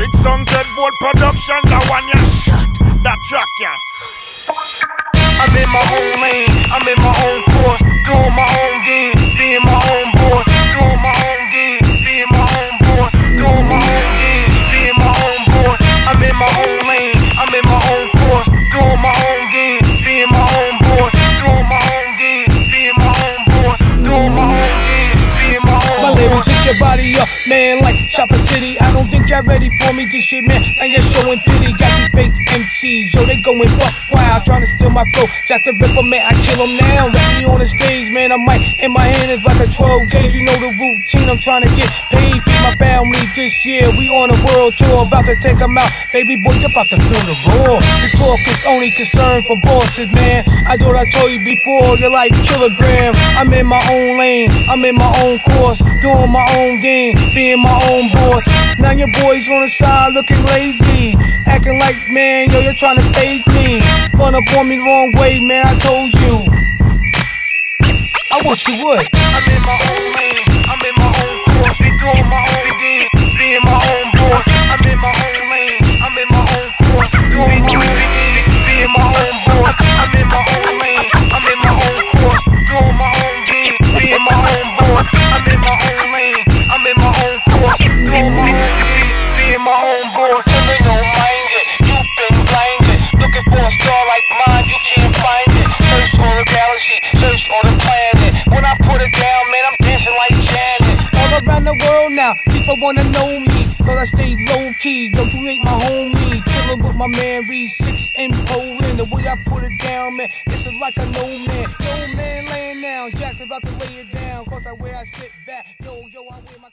600 volt production, that one yeah. Shut that track yeah. I'm in my own your body up, man, like Chopper City. I don't think y'all ready for me. This shit, man, I ain't showing pity. Got these fake MCs, yo, they going buck wild, trying to steal my flow. Jack the Ripper, man, I kill them now. Let me on the stage, man, I might. In my hand is like a 12 gauge, you know the routine. I'm trying to get paid, my family this year. We on a world tour, about to take them out. Baby boy, you're about to feel the roar. The talk is only concerned for bosses, man. I thought I told you before, you're like kilogram. I'm in my own lane, I'm in my own course, doing my own game, being my own boss. Now your boys on the side looking lazy, acting like, man, yo, you're trying to phase me. Run up on me the wrong way, man, I told you. I wish you would. I'm in my own lane, I'm in my own course, being my own. No you've been blinded, looking for a star like mine, you can't find it. Search for the galaxy, search for the planet. When I put it down, man, I'm dancing like Janet. All around the world now, people wanna know me. Cause I stay low key, yo, you ain't my homie. Chillin' with my man Reed Six in Poland. The way I put it down, man, it's like a no man. Yo, man, laying down. Jack's about to lay it down. Cause I way I sit back. Yo, yo, I wear my.